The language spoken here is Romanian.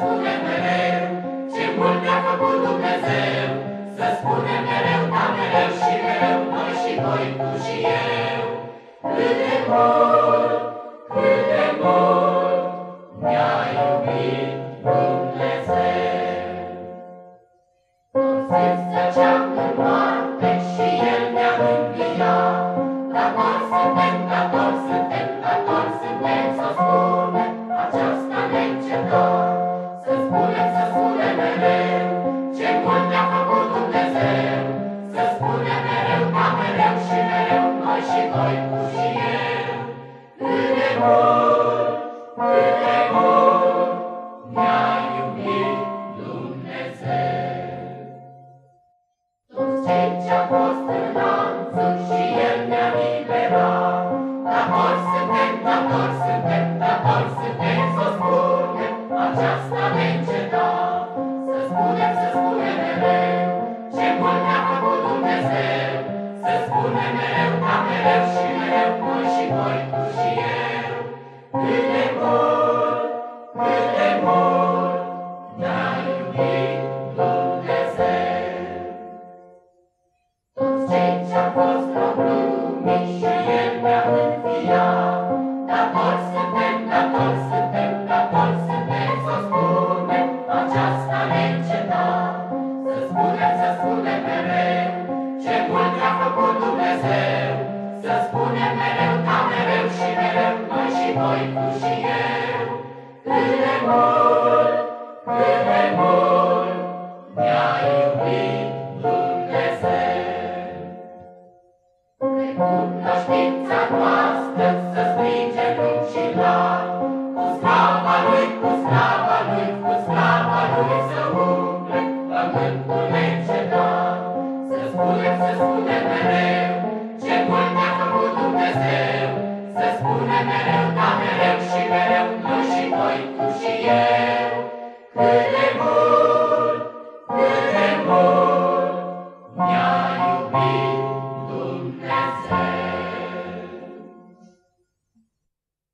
Spune mereu ce mult a făcut Dumnezeu, să spunem mereu, da mereu și mereu, noi și voi, tu și eu, cât de mult. Și voi, tu și eu. Cât de Toți cei ce-au fost lumii și El ne-a înviat, Datori suntem, datori suntem, datori suntem să spunem aceasta neîncetat. Să spunem, să spunem mereu, ce mult ne-a făcut Dumnezeu. Să spunem mereu, da mereu și mereu, noi și voi, tu și eu. Cât de mult, Mundo spitz ad